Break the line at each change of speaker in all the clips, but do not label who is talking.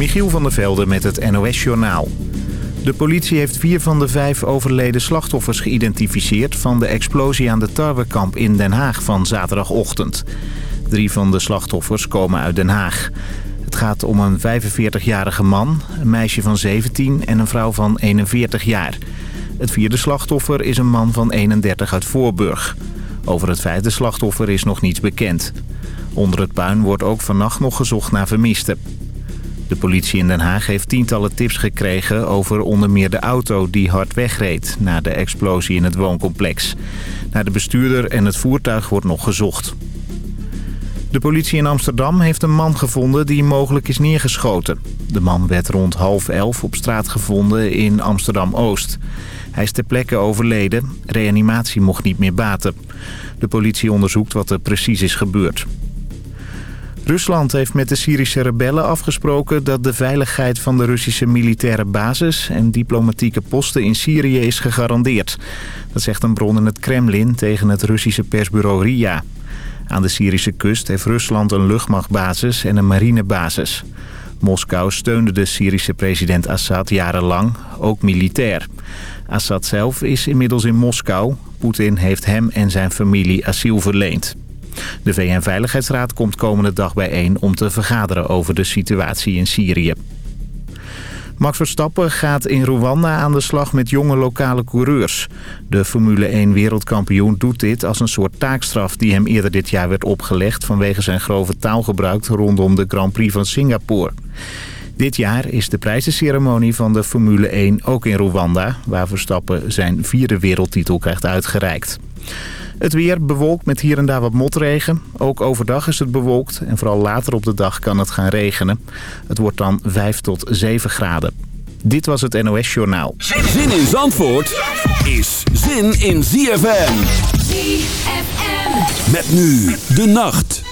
Michiel van der Velde met het NOS-journaal. De politie heeft vier van de vijf overleden slachtoffers geïdentificeerd... van de explosie aan de tarwekamp in Den Haag van zaterdagochtend. Drie van de slachtoffers komen uit Den Haag. Het gaat om een 45-jarige man, een meisje van 17 en een vrouw van 41 jaar. Het vierde slachtoffer is een man van 31 uit Voorburg. Over het vijfde slachtoffer is nog niets bekend. Onder het puin wordt ook vannacht nog gezocht naar vermisten. De politie in Den Haag heeft tientallen tips gekregen over onder meer de auto die hard wegreed na de explosie in het wooncomplex. Naar de bestuurder en het voertuig wordt nog gezocht. De politie in Amsterdam heeft een man gevonden die mogelijk is neergeschoten. De man werd rond half elf op straat gevonden in Amsterdam-Oost. Hij is ter plekke overleden. Reanimatie mocht niet meer baten. De politie onderzoekt wat er precies is gebeurd. Rusland heeft met de Syrische rebellen afgesproken dat de veiligheid van de Russische militaire basis en diplomatieke posten in Syrië is gegarandeerd. Dat zegt een bron in het Kremlin tegen het Russische persbureau RIA. Aan de Syrische kust heeft Rusland een luchtmachtbasis en een marinebasis. Moskou steunde de Syrische president Assad jarenlang, ook militair. Assad zelf is inmiddels in Moskou. Poetin heeft hem en zijn familie asiel verleend. De VN-veiligheidsraad komt komende dag bijeen om te vergaderen over de situatie in Syrië. Max Verstappen gaat in Rwanda aan de slag met jonge lokale coureurs. De Formule 1 wereldkampioen doet dit als een soort taakstraf die hem eerder dit jaar werd opgelegd... vanwege zijn grove taalgebruik rondom de Grand Prix van Singapore. Dit jaar is de prijzenceremonie van de Formule 1 ook in Rwanda... waar Verstappen zijn vierde wereldtitel krijgt uitgereikt. Het weer bewolkt met hier en daar wat motregen. Ook overdag is het bewolkt en vooral later op de dag kan het gaan regenen. Het wordt dan 5 tot 7 graden. Dit was het NOS Journaal.
Zin in Zandvoort is zin in ZFM. ZFM. Met nu de nacht.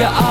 your eyes.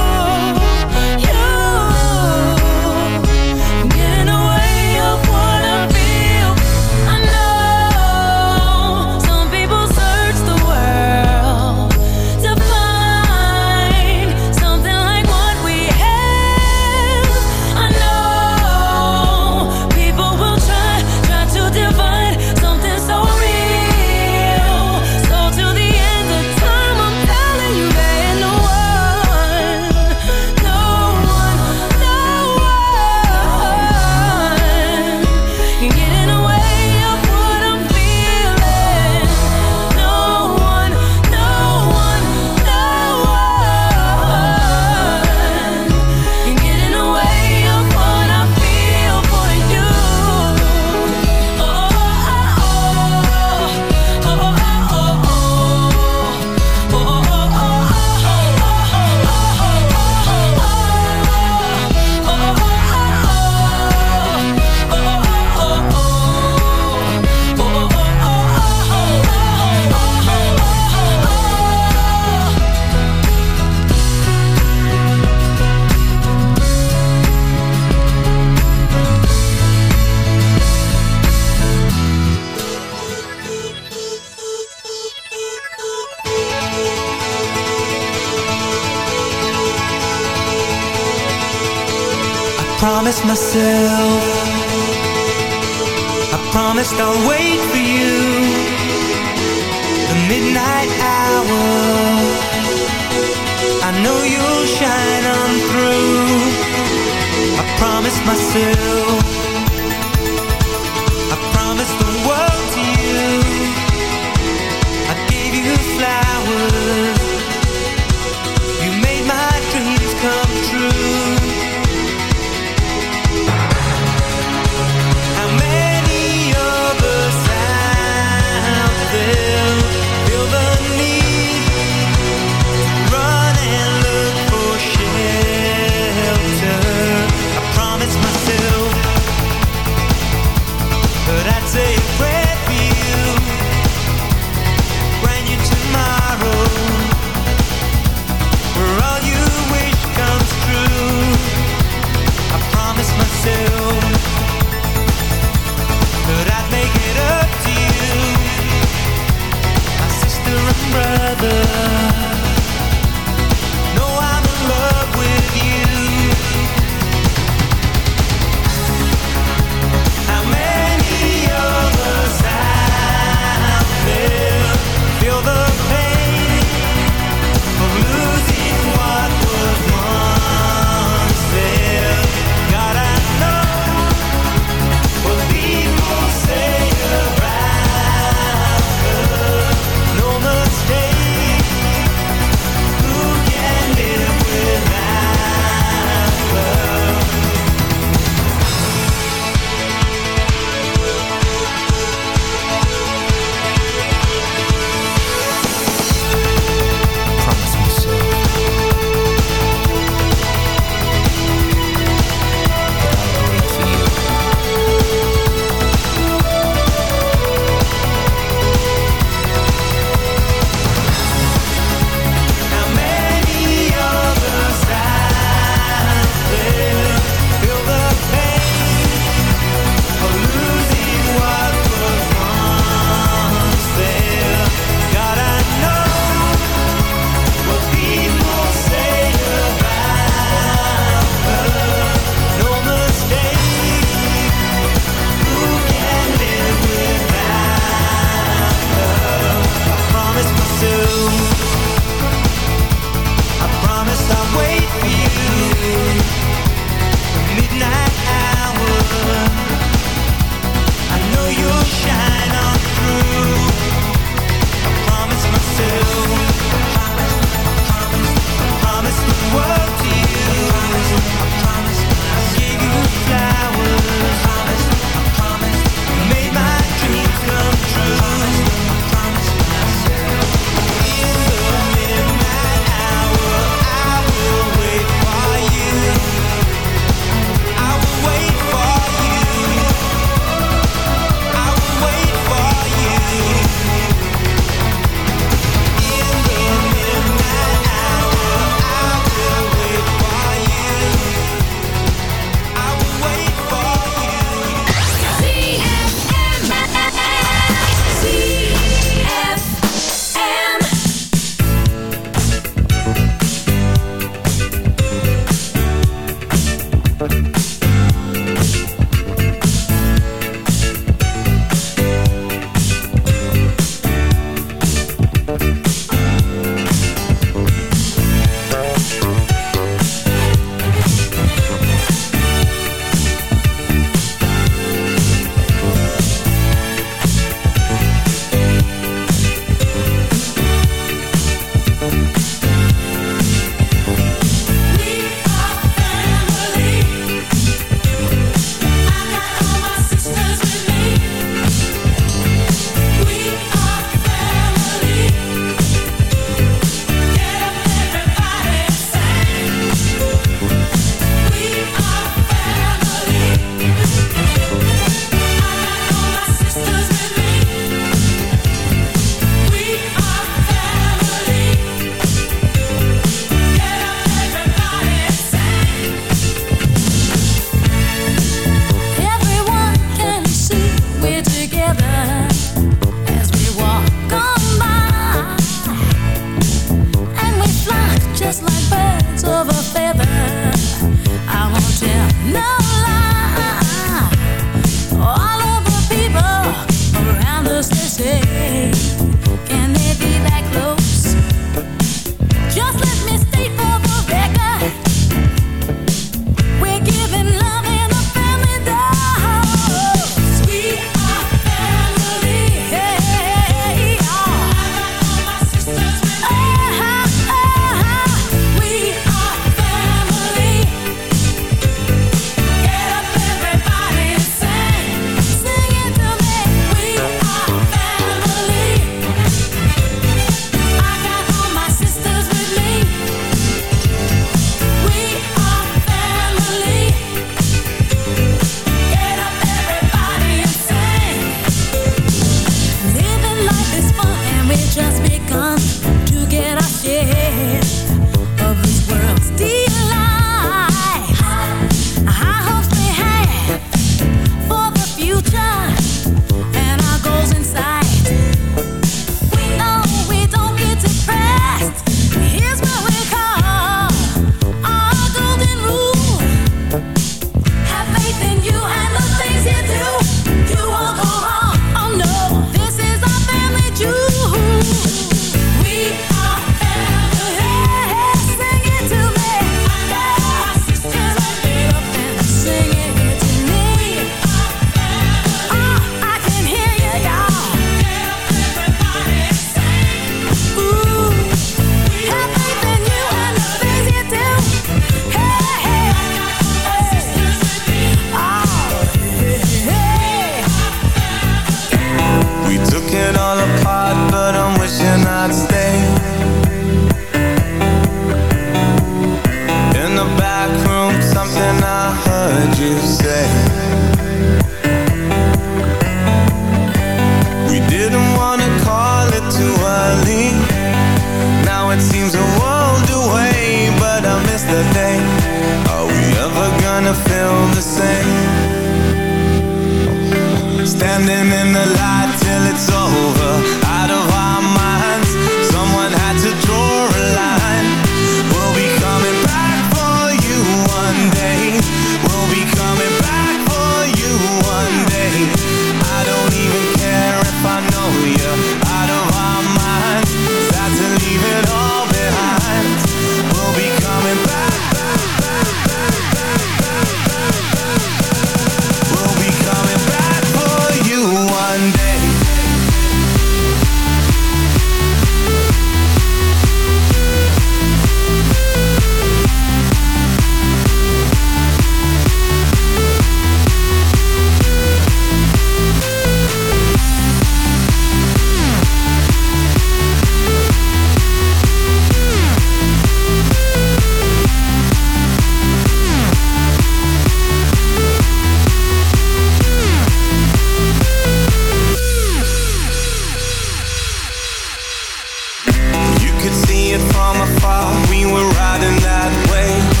could
see it from afar. We were riding that wave,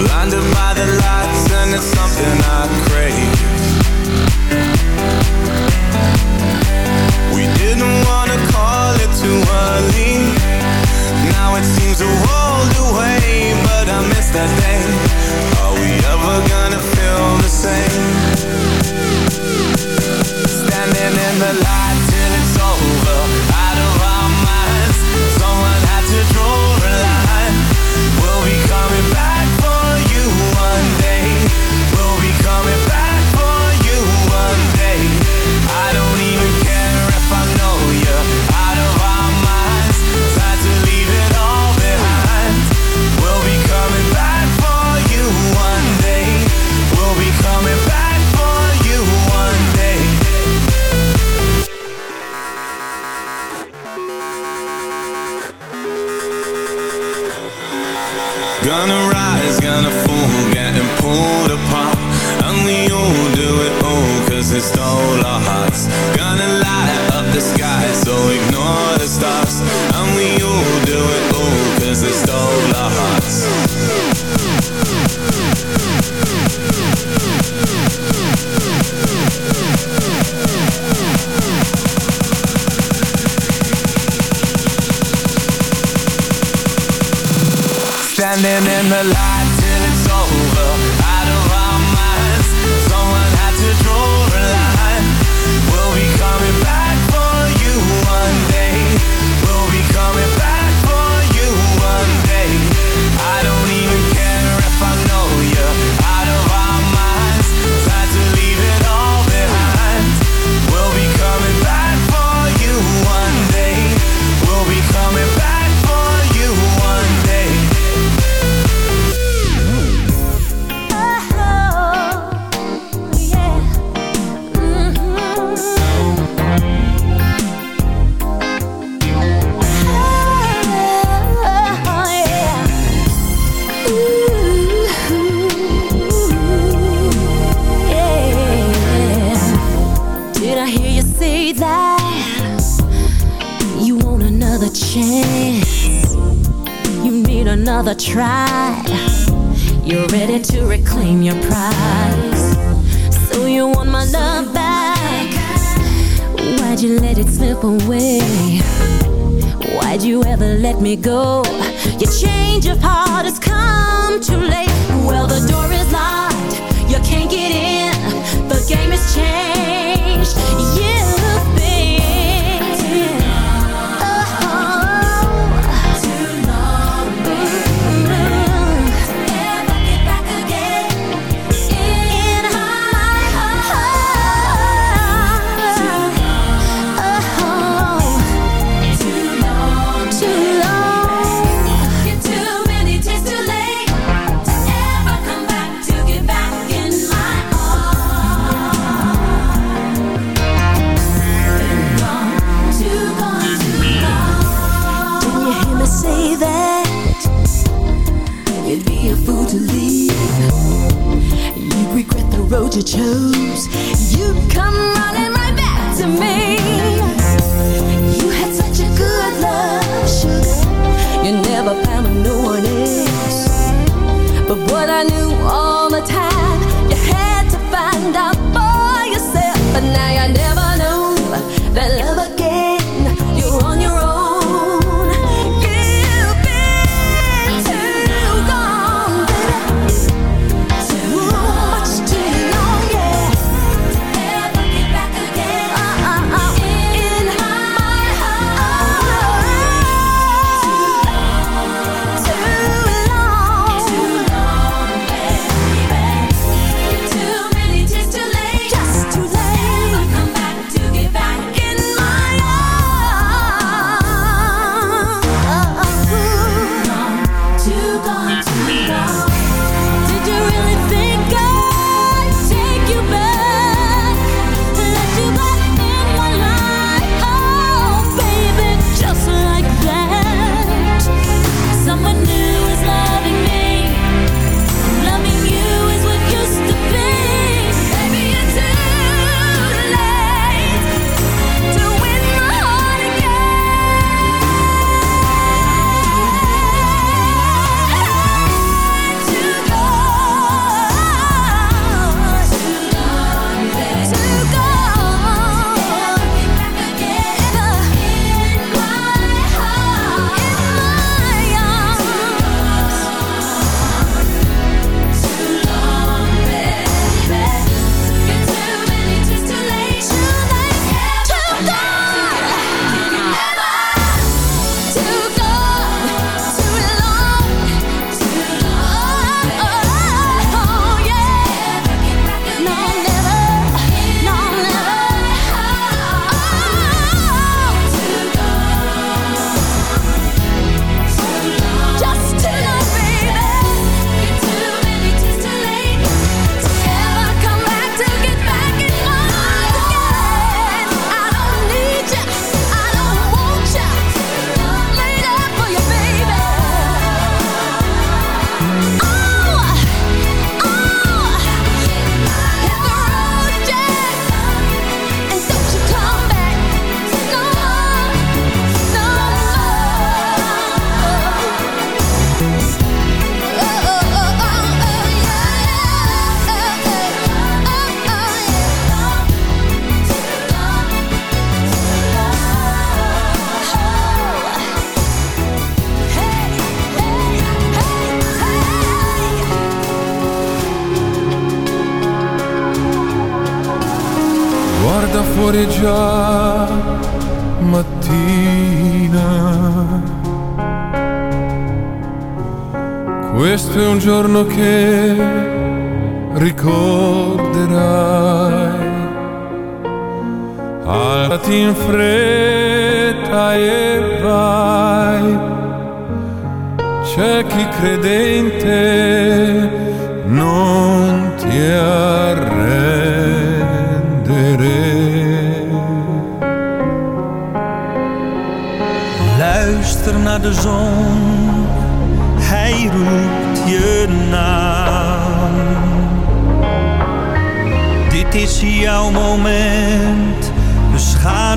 blinded by the lights, and it's something I crave. We didn't wanna call it too early. Now it seems a world away, but I miss that day. Are we ever gonna feel the same? Standing in the light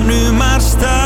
nu maar staan.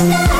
in